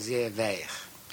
sehr weich.